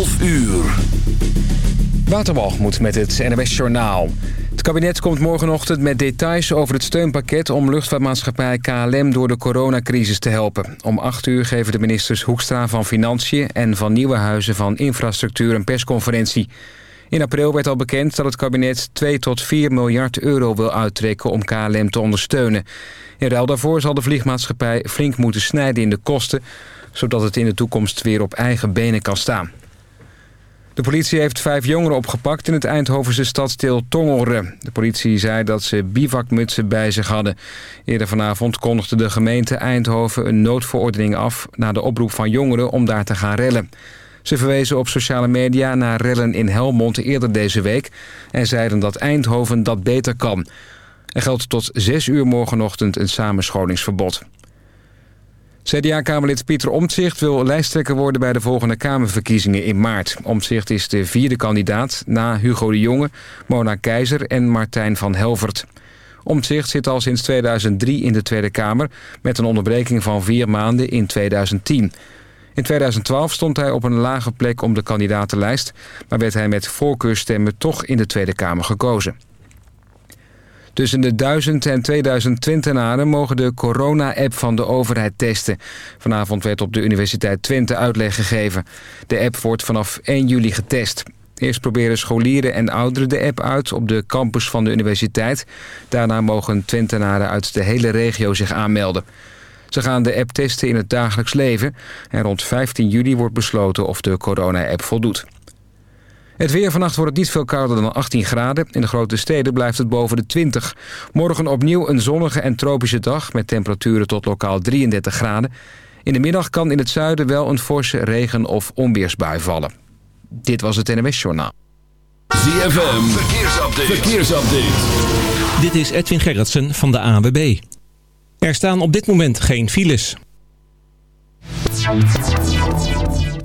12 uur. Waterwalgemoed met het NWS Journaal. Het kabinet komt morgenochtend met details over het steunpakket... om luchtvaartmaatschappij KLM door de coronacrisis te helpen. Om 8 uur geven de ministers Hoekstra van Financiën... en van Nieuwenhuizen van Infrastructuur een persconferentie. In april werd al bekend dat het kabinet 2 tot 4 miljard euro wil uittrekken... om KLM te ondersteunen. In ruil daarvoor zal de vliegmaatschappij flink moeten snijden in de kosten... zodat het in de toekomst weer op eigen benen kan staan. De politie heeft vijf jongeren opgepakt in het Eindhovense stadsdeel Tongeren. De politie zei dat ze bivakmutsen bij zich hadden. Eerder vanavond kondigde de gemeente Eindhoven een noodverordening af... na de oproep van jongeren om daar te gaan rellen. Ze verwezen op sociale media naar rellen in Helmond eerder deze week... en zeiden dat Eindhoven dat beter kan. Er geldt tot zes uur morgenochtend een samenscholingsverbod. CDA-kamerlid Pieter Omtzigt wil lijsttrekker worden bij de volgende Kamerverkiezingen in maart. Omtzigt is de vierde kandidaat na Hugo de Jonge, Mona Keizer en Martijn van Helvert. Omtzigt zit al sinds 2003 in de Tweede Kamer met een onderbreking van vier maanden in 2010. In 2012 stond hij op een lage plek om de kandidatenlijst... maar werd hij met voorkeurstemmen toch in de Tweede Kamer gekozen. Tussen de 1000 en 2000 Twentenaren mogen de corona-app van de overheid testen. Vanavond werd op de Universiteit Twente uitleg gegeven. De app wordt vanaf 1 juli getest. Eerst proberen scholieren en ouderen de app uit op de campus van de universiteit. Daarna mogen Twentenaren uit de hele regio zich aanmelden. Ze gaan de app testen in het dagelijks leven. En rond 15 juli wordt besloten of de corona-app voldoet. Het weer vannacht wordt het niet veel kouder dan 18 graden. In de grote steden blijft het boven de 20. Morgen opnieuw een zonnige en tropische dag... met temperaturen tot lokaal 33 graden. In de middag kan in het zuiden wel een forse regen- of onweersbui vallen. Dit was het NMS Journaal. ZFM, verkeersupdate. verkeersupdate. Dit is Edwin Gerritsen van de AWB. Er staan op dit moment geen files.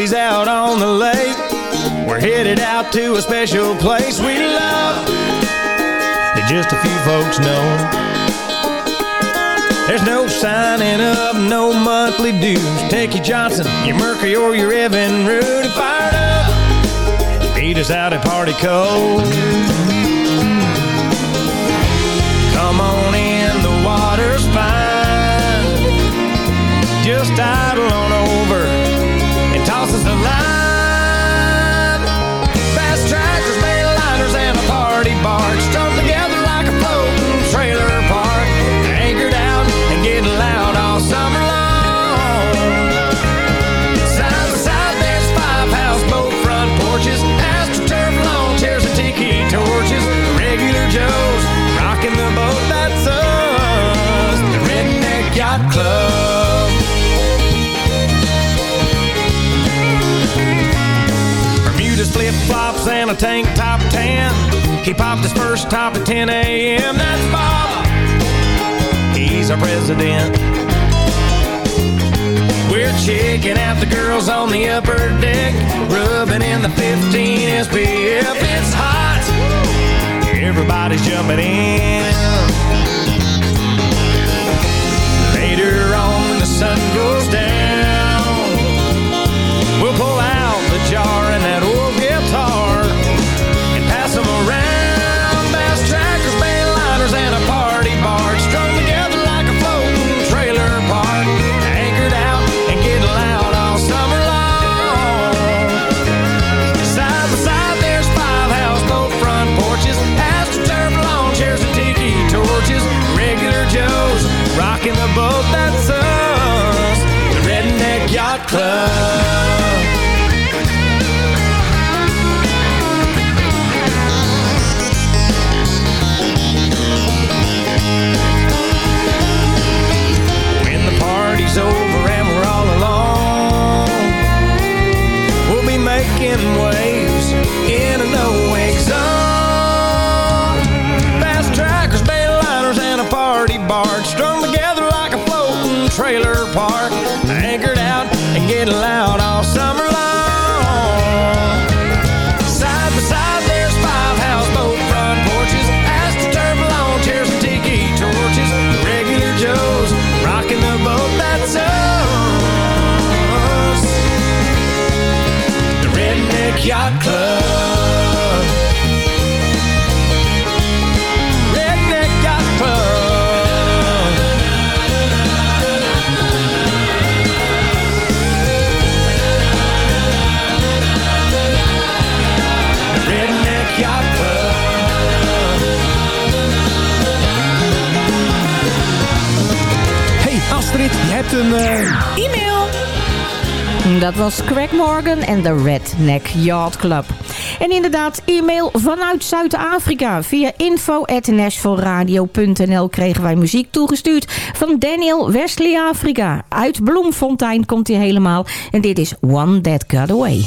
Buddies out on the lake. We're headed out to a special place we love that just a few folks know. There's no signing up, no monthly dues. Take your Johnson, your Mercury, or your Evinrude fired up. Meet us out at Party Cove. Top at 10 a.m. That's Bob. He's our president. We're checking out the girls on the upper deck, rubbing in the 15 SPF. It's hot. Everybody's jumping in. rock in the boat that's us, the Redneck Yacht Club. When the party's over and we're all alone, we'll be making way trailer park, anchored out and getting loud all summer long. Side by side, there's five houseboat front porches, astroturf lawn chairs and torches. Regular Joes rocking the boat that's us. The Redneck Yacht Club. Een... eh, E-mail. Dat was Craig Morgan en de Redneck Yacht Club. En inderdaad, e-mail vanuit Zuid-Afrika. Via info.nashvilleradio.nl kregen wij muziek toegestuurd van Daniel Wesley Afrika. Uit Bloemfontein komt hij helemaal. En dit is One That Got Away.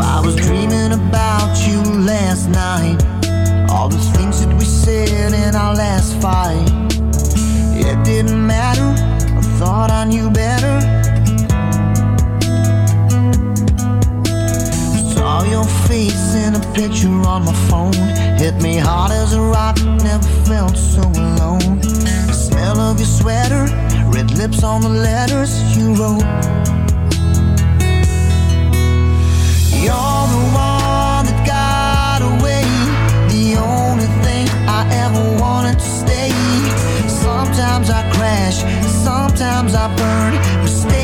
I was dreaming about you last night. All the things that we said in our last fight. It didn't matter. I thought I knew better. Saw your face in a picture on my phone. Hit me hard as a rock. Never felt so alone. The smell of your sweater. Red lips on the letters you wrote. You're the one Ever wanted to stay. Sometimes I crash, sometimes I burn. Mistakes we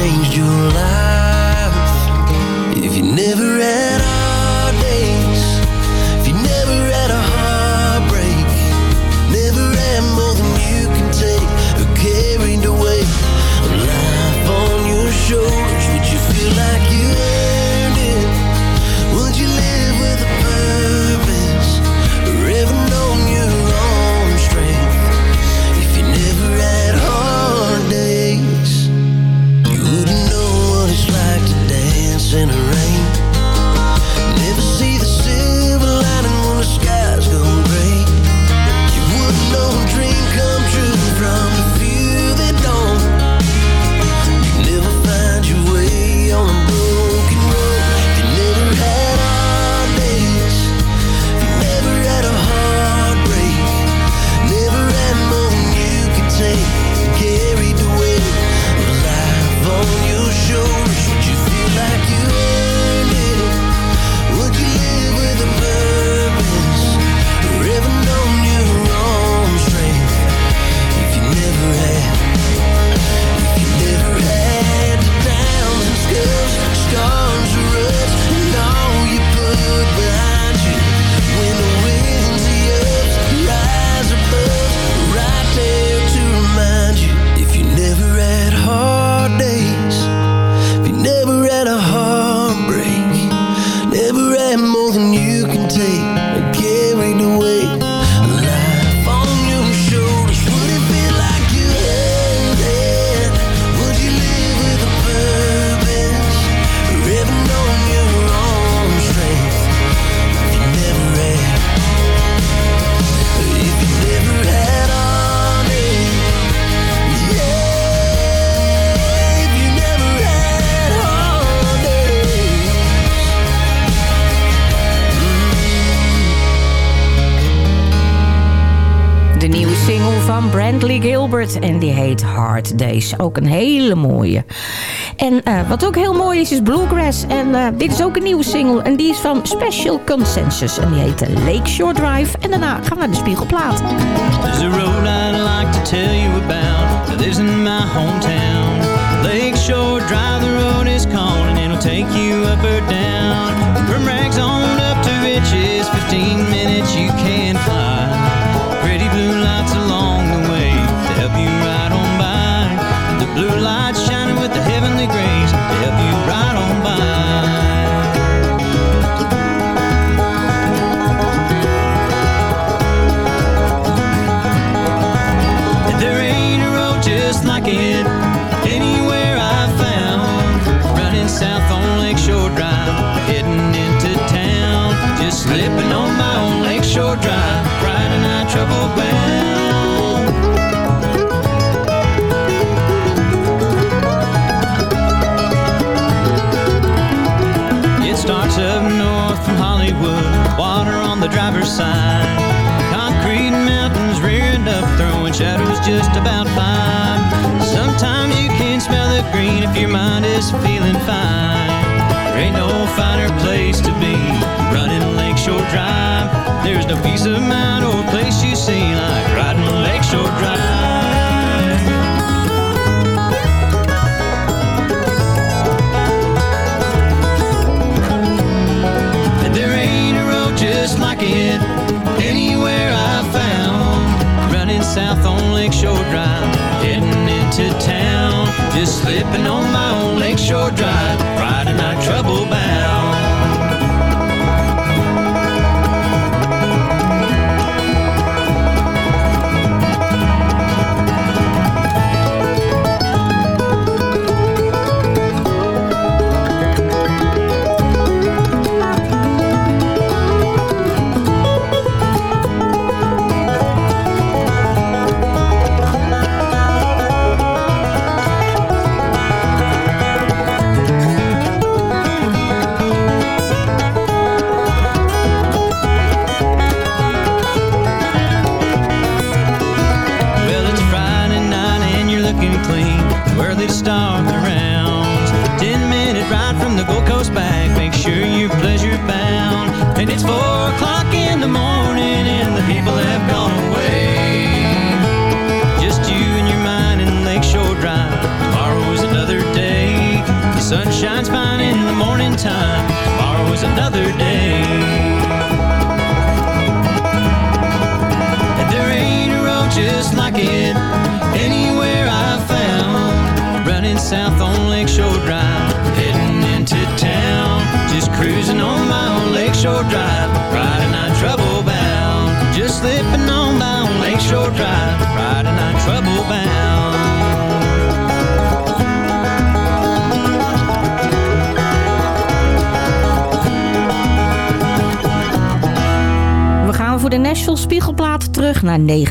changed your life. If you never asked ook een hele mooie. En uh, wat ook heel mooi is, is Bluegrass. En uh, dit is ook een nieuwe single. En die is van Special Consensus. En die heet Lakeshore Drive. En daarna gaan we naar de Spiegelplaat. There's a road I'd like to tell you about. That in my hometown. Lakeshore Drive, the road is calling. It'll take you up or down. From rags on up to riches. 15 minutes you can fly. blue light shine side. Concrete mountains rearing up, throwing shadows just about by. Sometimes you can smell the green if your mind is feeling fine. There ain't no finer place to be, running Lakeshore Drive. There's no peace of mind or place you see like riding Lakeshore Drive. Lakeshore Drive, heading into town. Just slipping on my own Lakeshore Drive.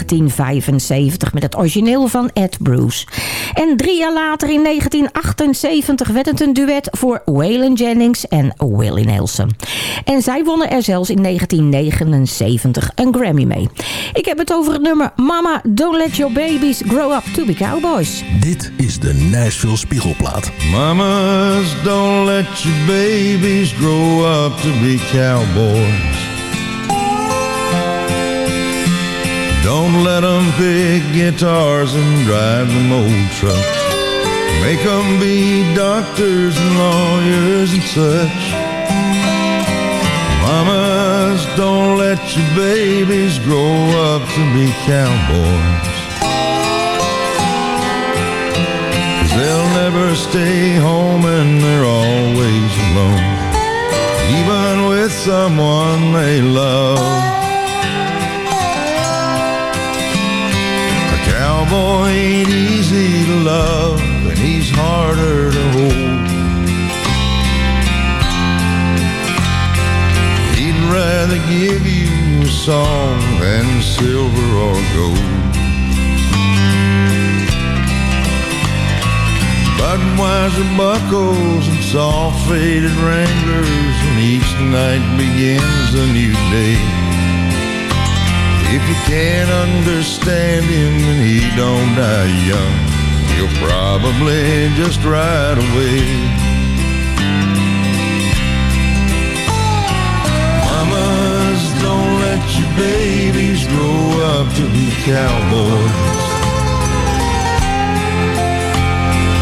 1975 met het origineel van Ed Bruce. En drie jaar later in 1978 werd het een duet voor Waylon Jennings en Willie Nelson. En zij wonnen er zelfs in 1979 een Grammy mee. Ik heb het over het nummer Mama Don't Let Your Babies Grow Up To Be Cowboys. Dit is de Nashville Spiegelplaat. Mamas, don't let your babies grow up to be cowboys. Don't let them pick guitars and drive them old trucks. Make them be doctors and lawyers and such. Mamas, don't let your babies grow up to be cowboys. Cause they'll never stay home and they're always alone. Even with someone they love. Cowboy ain't easy to love and he's harder to hold. He'd rather give you a song than silver or gold. Budweiser buckles and soft faded wranglers and each night begins a new day. If you can't understand him and he don't die young, he'll probably just ride away. Mamas, don't let your babies grow up to be cowboys.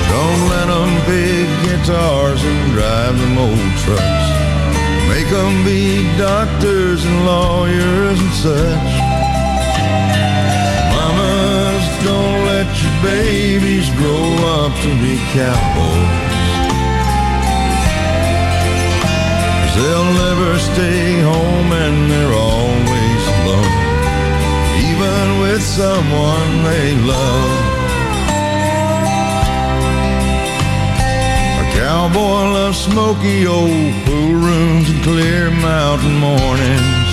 Don't let them pick guitars and drive them old trucks. Make them be doctors and lawyers and such. Babies grow up to be cowboys. They'll never stay home and they're always alone. Even with someone they love. A cowboy loves smoky old pool rooms and clear mountain mornings.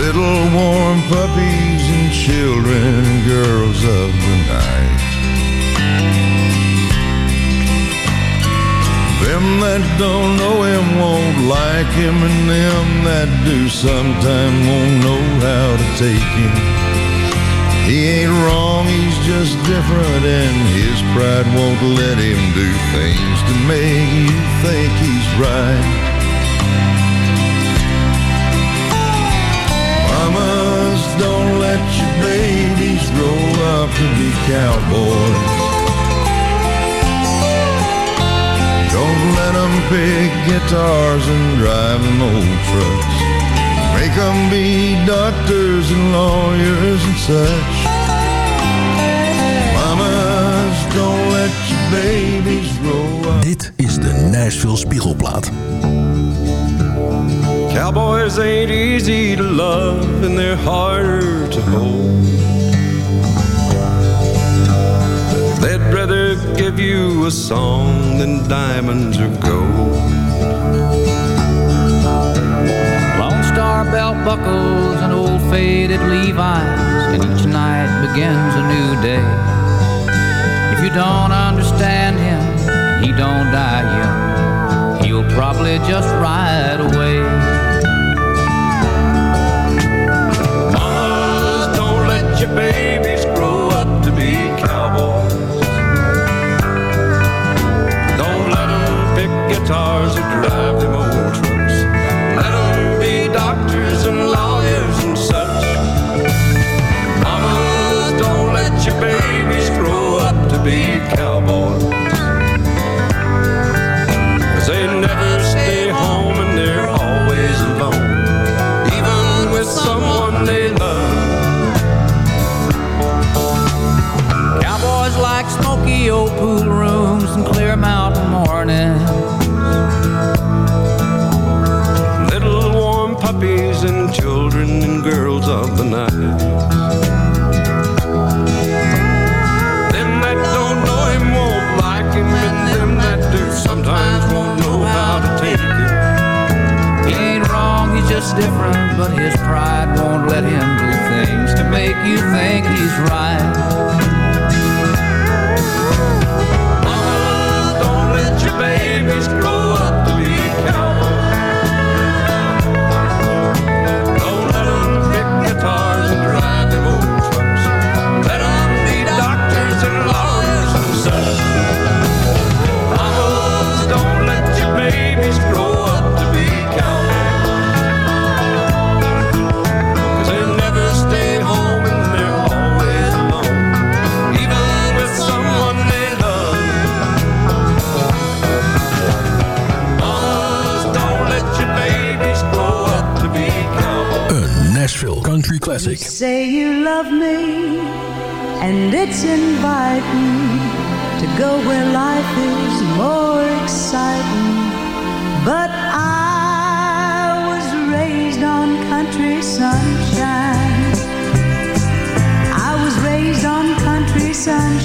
Little warm puppies children and girls of the night. Them that don't know him won't like him, and them that do sometime won't know how to take him. He ain't wrong, he's just different, and his pride won't let him do things to make you think he's right. To be cowboys. Don't let them pick guitars and drive them old trucks. Make them be doctors and lawyers and such. Mamas, don't let your babies grow up. Dit is de Nashville Spiegelplaat. Cowboys ain't easy to love and they're harder to hold. Give you a song than diamonds or gold. Lone Star belt buckles and old faded Levi's, and each night begins a new day. If you don't understand him, he don't die young. He'll probably just ride away. Mamas, don't let your babies guitars or drive them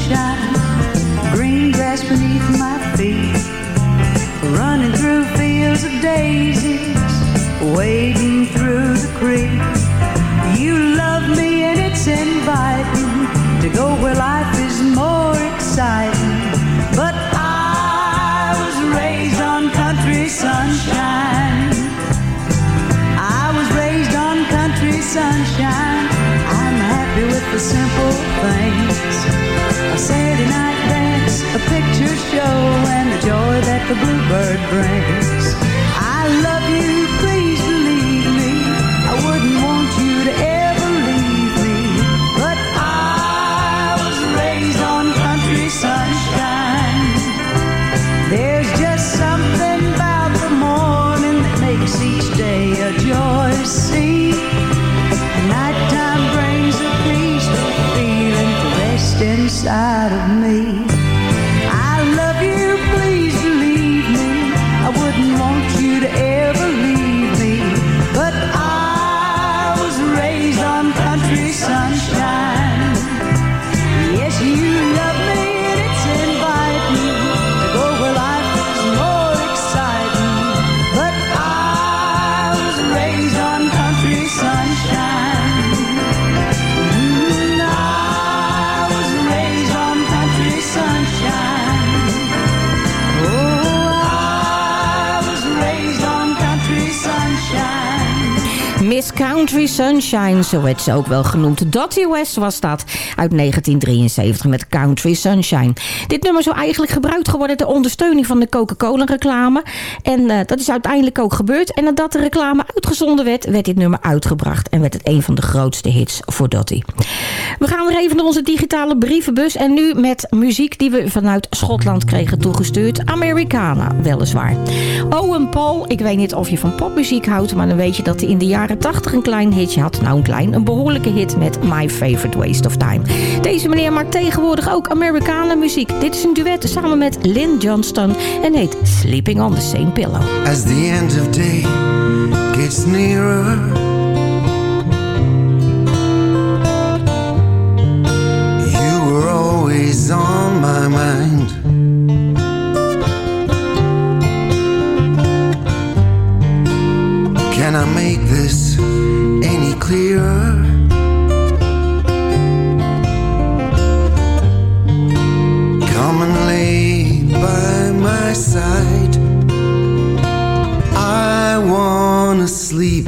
mirar. bird brain Country Sunshine, zo werd ze ook wel genoemd. Dottie West was dat uit 1973 met Country Sunshine. Dit nummer zou eigenlijk gebruikt geworden ter ondersteuning van de Coca-Cola reclame. En eh, dat is uiteindelijk ook gebeurd. En nadat de reclame uitgezonden werd, werd dit nummer uitgebracht. En werd het een van de grootste hits voor Dottie. We gaan weer even naar onze digitale brievenbus. En nu met muziek die we vanuit Schotland kregen toegestuurd. Americana, weliswaar. Owen Paul, ik weet niet of je van popmuziek houdt... maar dan weet je dat hij in de jaren 80 een klein hitje had. Nou, een klein, een behoorlijke hit met My Favorite Waste of Time. Deze meneer maakt tegenwoordig ook Amerikanen muziek. Dit is een duet samen met Lynn Johnston en heet Sleeping on the Same Pillow. As the end of day gets nearer You were always on my mind Can I make this any clearer? Come and lay by my side. I wanna sleep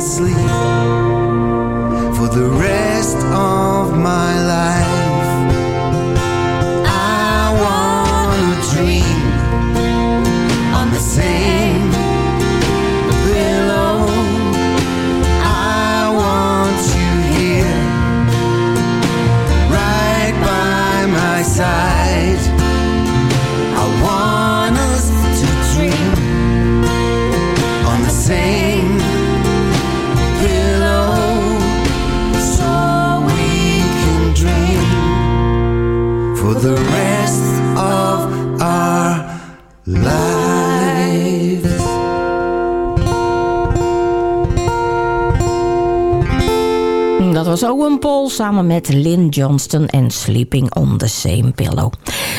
sleep. samen met Lynn Johnston en Sleeping on the Same Pillow.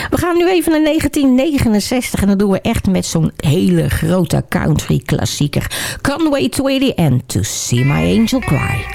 We gaan nu even naar 1969 en dat doen we echt met zo'n hele grote country klassieker. Conway Twitty en To See My Angel Cry.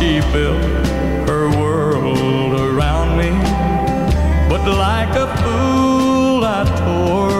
she built her world around me. But like a fool, I tore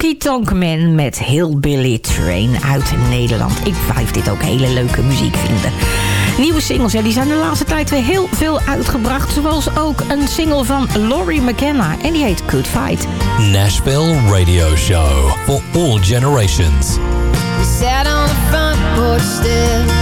Honky Tonk Man met Hillbilly Train uit Nederland. Ik blijf dit ook hele leuke muziek vinden. Nieuwe singles, ja, die zijn de laatste tijd weer heel veel uitgebracht. Zoals ook een single van Laurie McKenna. En die heet Good Fight. Nashville Radio Show for all generations. We sat on the front porch still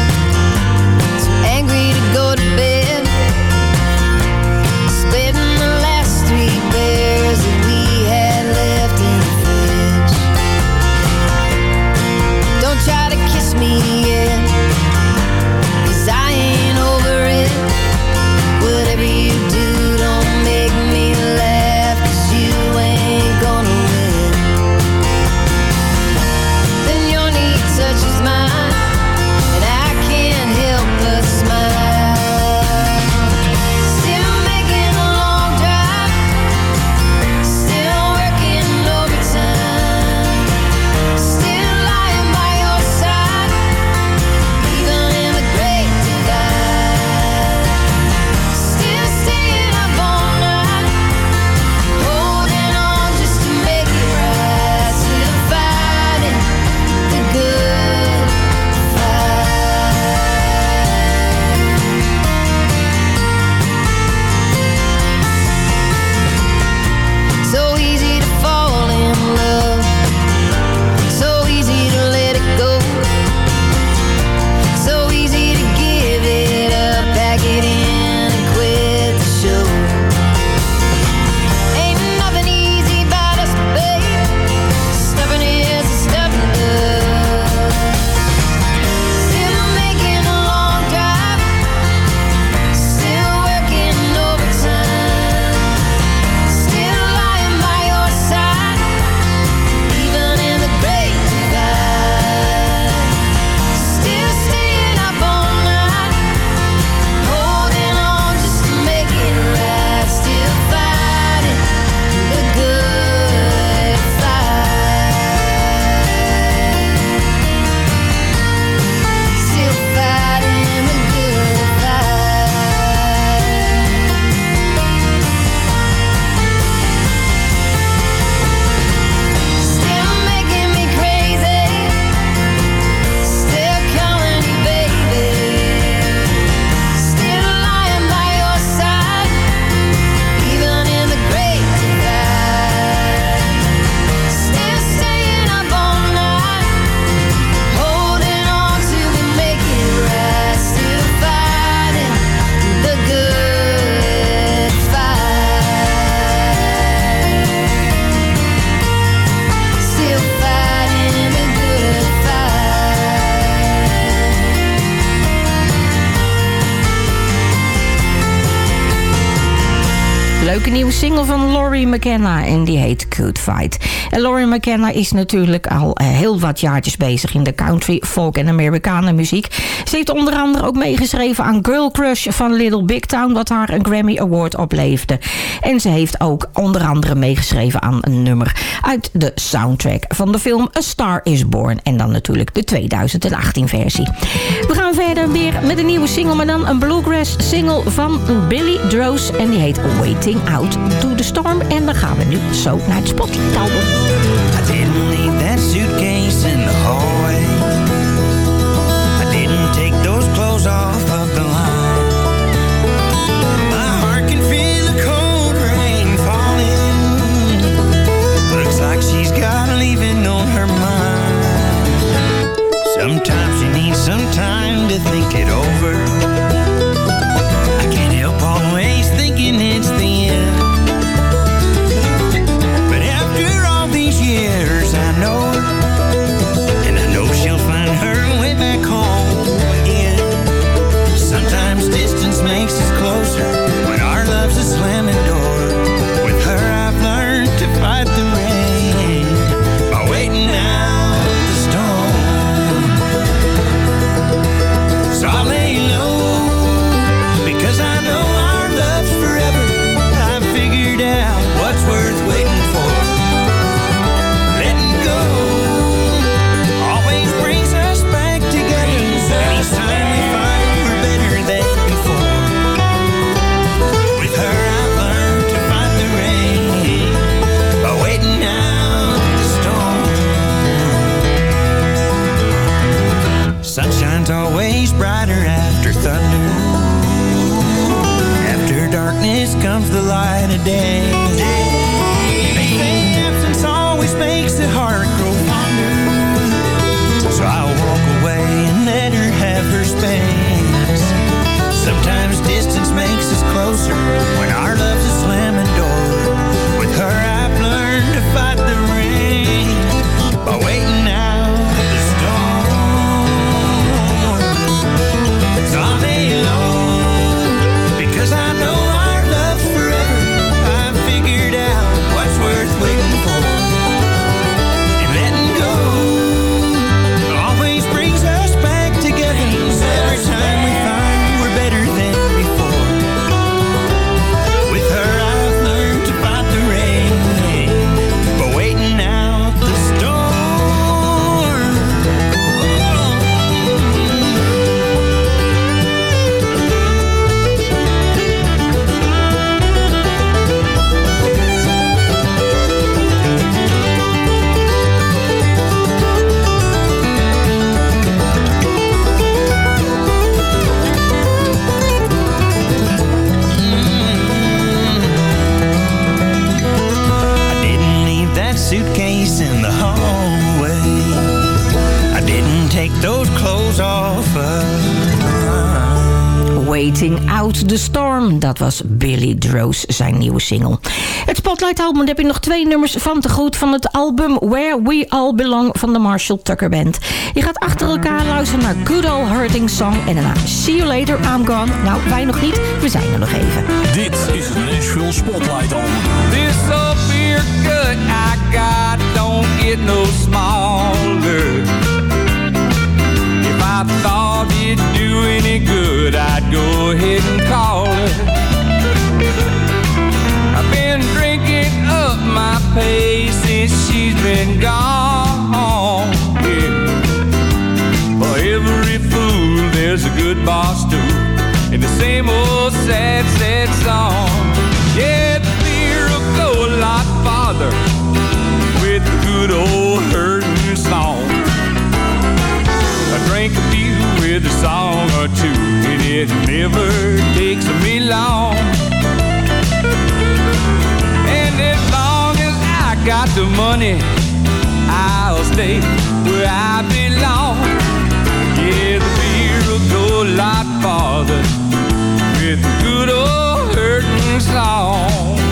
nieuwe single van Laurie McKenna en die heet Good Fight. En Laurie McKenna is natuurlijk al eh, heel wat jaartjes bezig in de country, folk en Amerikanen muziek. Ze heeft onder andere ook meegeschreven aan Girl Crush van Little Big Town, wat haar een Grammy Award opleverde. En ze heeft ook onder andere meegeschreven aan een nummer uit de soundtrack van de film A Star Is Born. En dan natuurlijk de 2018 versie. We gaan verder weer met een nieuwe single, maar dan een bluegrass single van Billy Droz. En die heet Waiting Out to the Storm. En dan gaan we nu zo naar het Spotlight album. I didn't leave that suitcase in the hallway. I didn't take those clothes off of the line. My heart can feel the cold rain falling. Looks like she's got leaving on her mind. Sometimes you need some time to think it over. Waiting Out the Storm. Dat was Billy Droz, zijn nieuwe single. Het Spotlight album, daar heb je nog twee nummers van te goed... van het album Where We All Belong van de Marshall Tucker Band. Je gaat achter elkaar luisteren naar Good Old Hurting Song... en daarna See You Later, I'm Gone. Nou, wij nog niet, we zijn er nog even. Dit is het Nashville Spotlight album. This up here gut I got don't get no smaller. I thought it'd do any good, I'd go ahead and call her. I've been drinking up my pace since she's been gone. Yeah. For every fool, there's a good boss too. And the same old sad, sad song. Yeah, the beer will go a lot farther with good old hurting with a song or two, and it never takes me long. And as long as I got the money, I'll stay where I belong. Yeah, the beer will go a lot farther with the good old hurting song.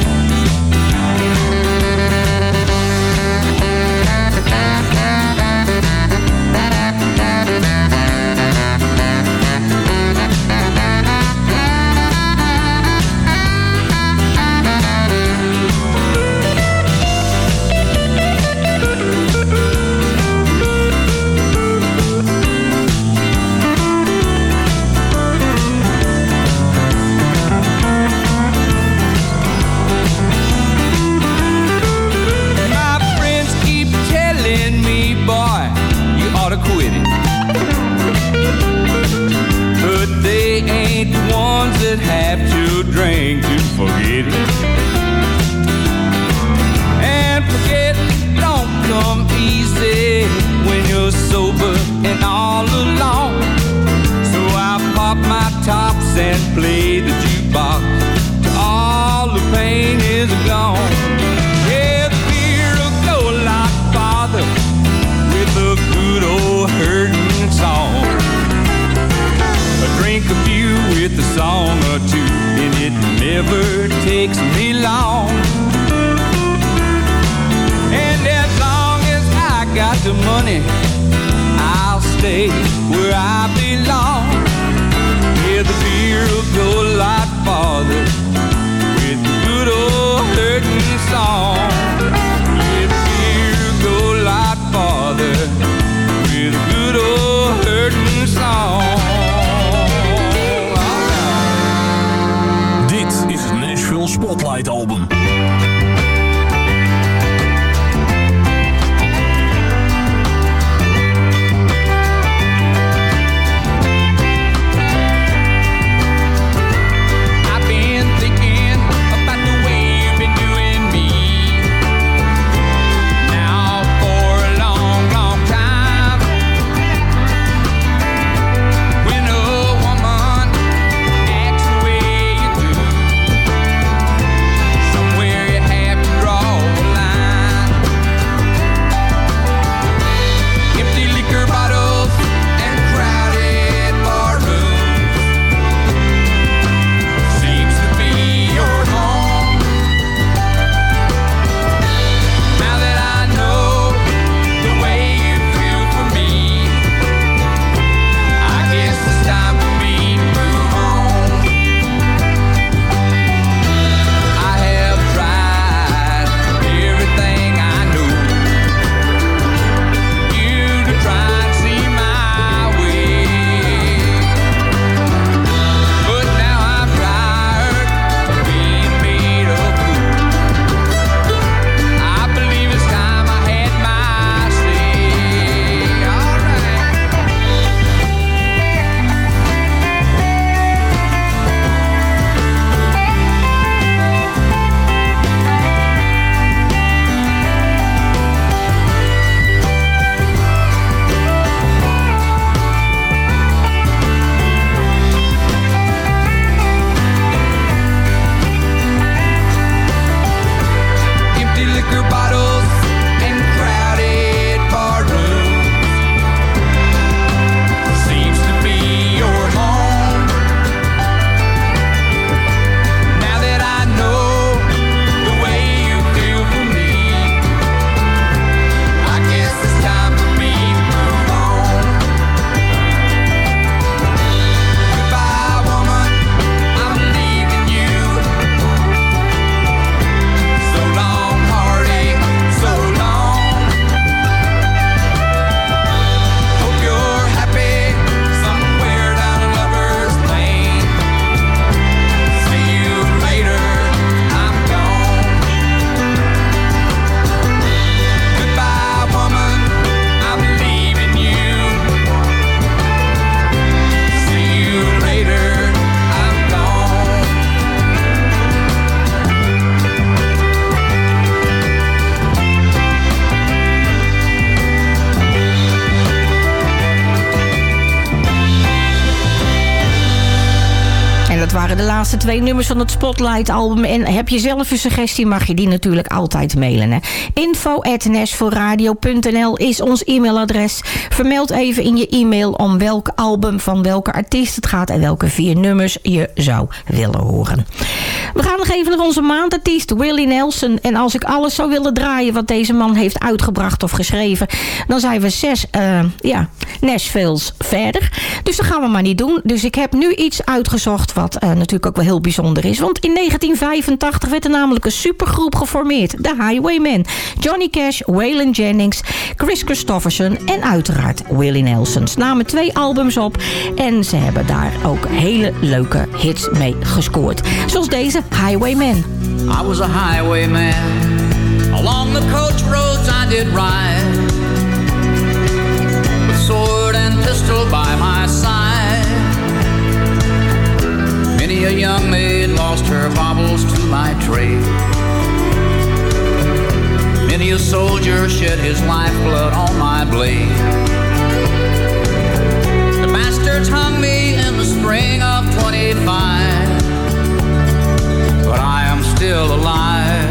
Laatste twee nummers van het Spotlight album. En heb je zelf een suggestie, mag je die natuurlijk altijd mailen. Hè? is ons e-mailadres. Vermeld even in je e-mail om welk album van welke artiest het gaat... en welke vier nummers je zou willen horen. We gaan nog even naar onze maandartiest Willie Nelson. En als ik alles zou willen draaien wat deze man heeft uitgebracht of geschreven... dan zijn we zes uh, ja, Nashville's verder. Dus dat gaan we maar niet doen. Dus ik heb nu iets uitgezocht wat uh, natuurlijk ook wel heel bijzonder is. Want in 1985 werd er namelijk een supergroep geformeerd. De Highwaymen. Johnny Cash, Waylon Jennings, Chris Christofferson en uiteraard Willie Nelson. Ze namen twee albums op en ze hebben daar ook hele leuke hits mee gescoord. Zoals deze Highwaymen. I was a highwayman. Along the coach roads I did ride. With sword and pistol by my side. A young maid lost her baubles to my trade. Many a soldier shed his lifeblood on my blade. The bastards hung me in the spring of 25. But I am still alive.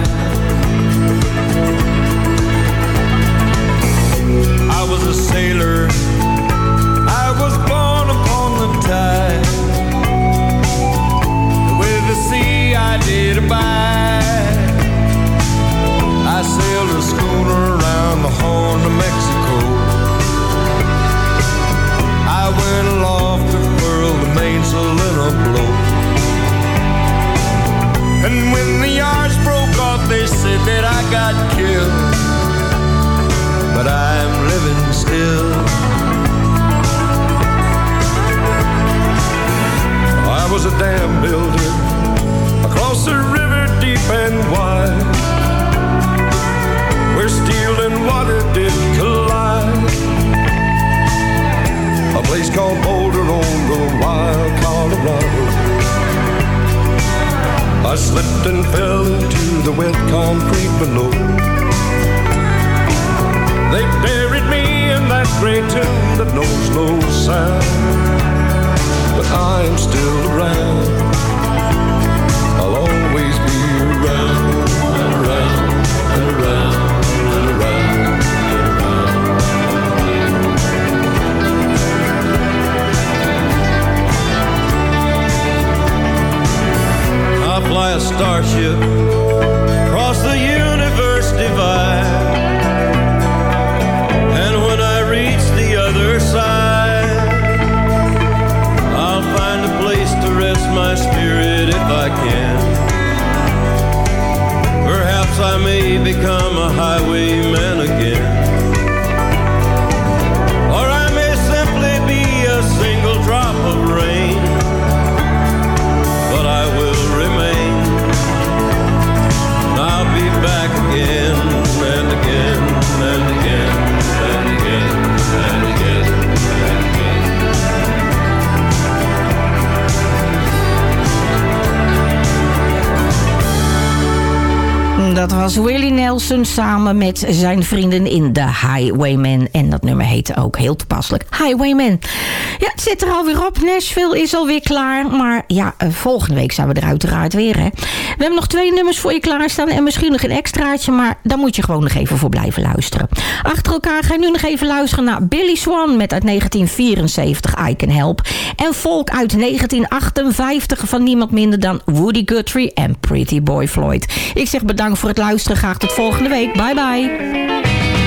Willie Nelson samen met zijn vrienden in The Highwaymen. En dat nummer heette ook heel toepasselijk Highwaymen. Ja, het zit er alweer op. Nashville is alweer klaar. Maar ja, eh, volgende week zijn we er uiteraard weer. Hè. We hebben nog twee nummers voor je klaarstaan. En misschien nog een extraatje. Maar daar moet je gewoon nog even voor blijven luisteren. Achter elkaar ga je nu nog even luisteren naar Billy Swan. Met uit 1974 I Can Help. En Volk uit 1958 van niemand minder dan Woody Guthrie en Pretty Boy Floyd. Ik zeg bedankt voor het luisteren. Graag tot volgende week. Bye bye.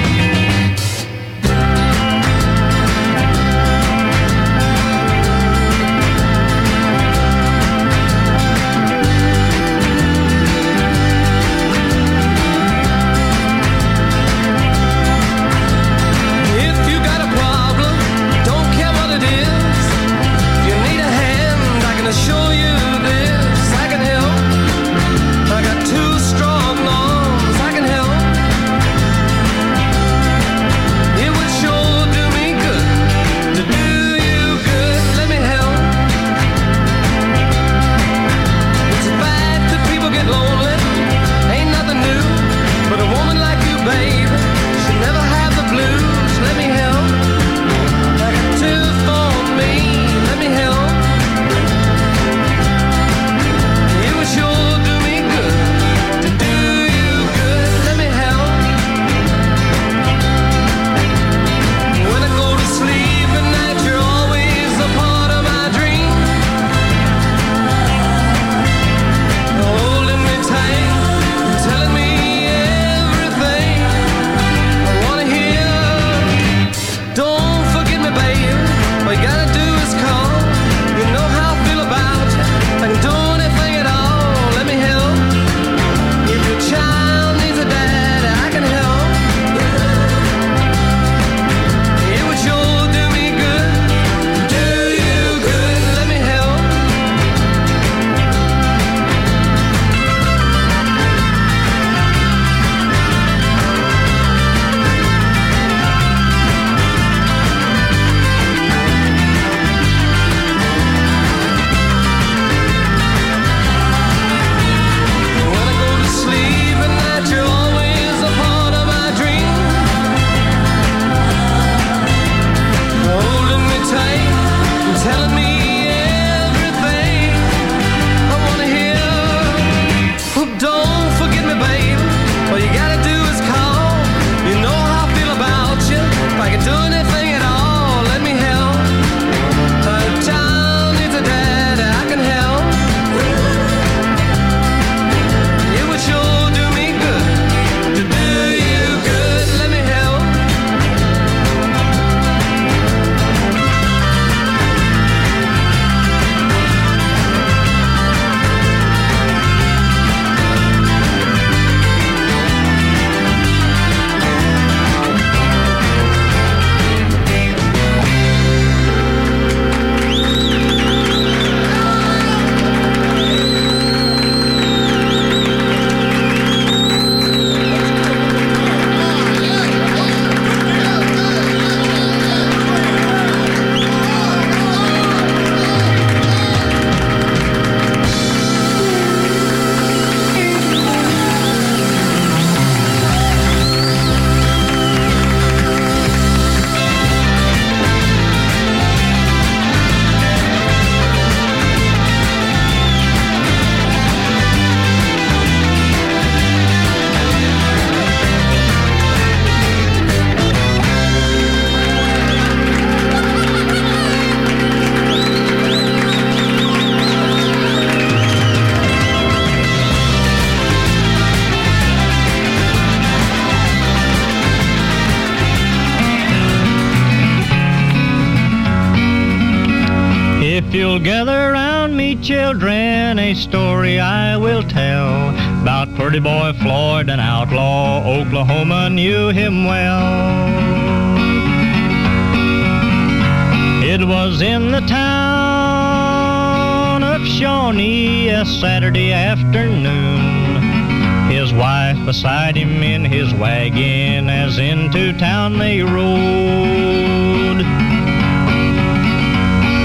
Beside him in his wagon as into town they rode.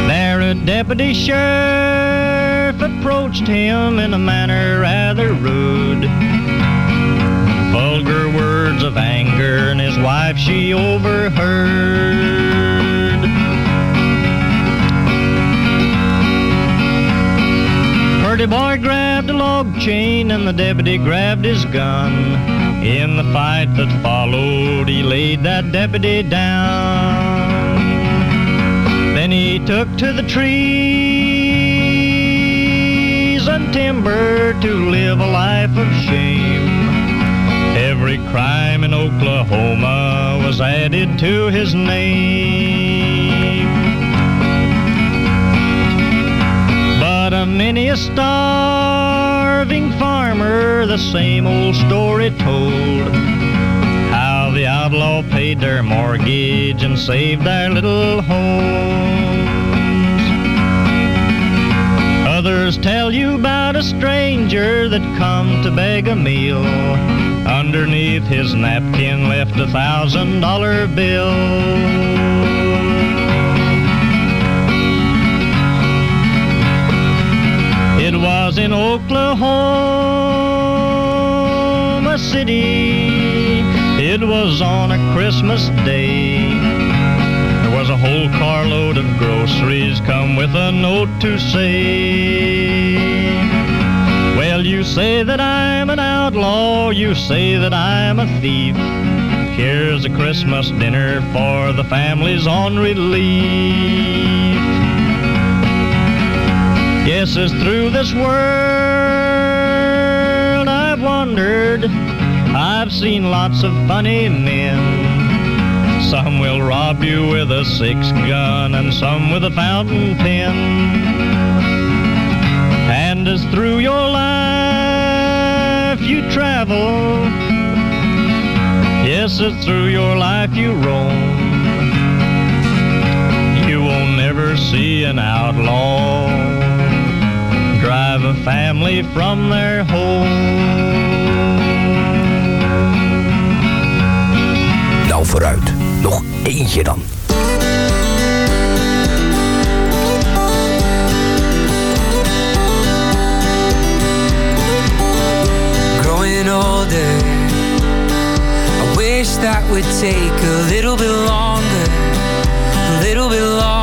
There a deputy sheriff approached him in a manner rather rude. Vulgar words of anger and his wife she overheard. Pretty boy grabbed a log chain and the deputy grabbed his gun. In the fight that followed, he laid that deputy down. Then he took to the trees and timber to live a life of shame. Every crime in Oklahoma was added to his name. Many a starving farmer the same old story told. How the outlaw paid their mortgage and saved their little homes. Others tell you about a stranger that come to beg a meal. Underneath his napkin left a thousand dollar bill. Was in Oklahoma City. It was on a Christmas day. There was a whole carload of groceries come with a note to say, Well, you say that I'm an outlaw, you say that I'm a thief. Here's a Christmas dinner for the families on relief. Yes, it's through this world I've wandered. I've seen lots of funny men. Some will rob you with a six gun and some with a fountain pen. And as through your life you travel, yes, as through your life you roam, you will never see an outlaw drive a family from their home. Nou vooruit, nog eentje dan. growing older. I wish that would take a little bit longer, a little bit longer.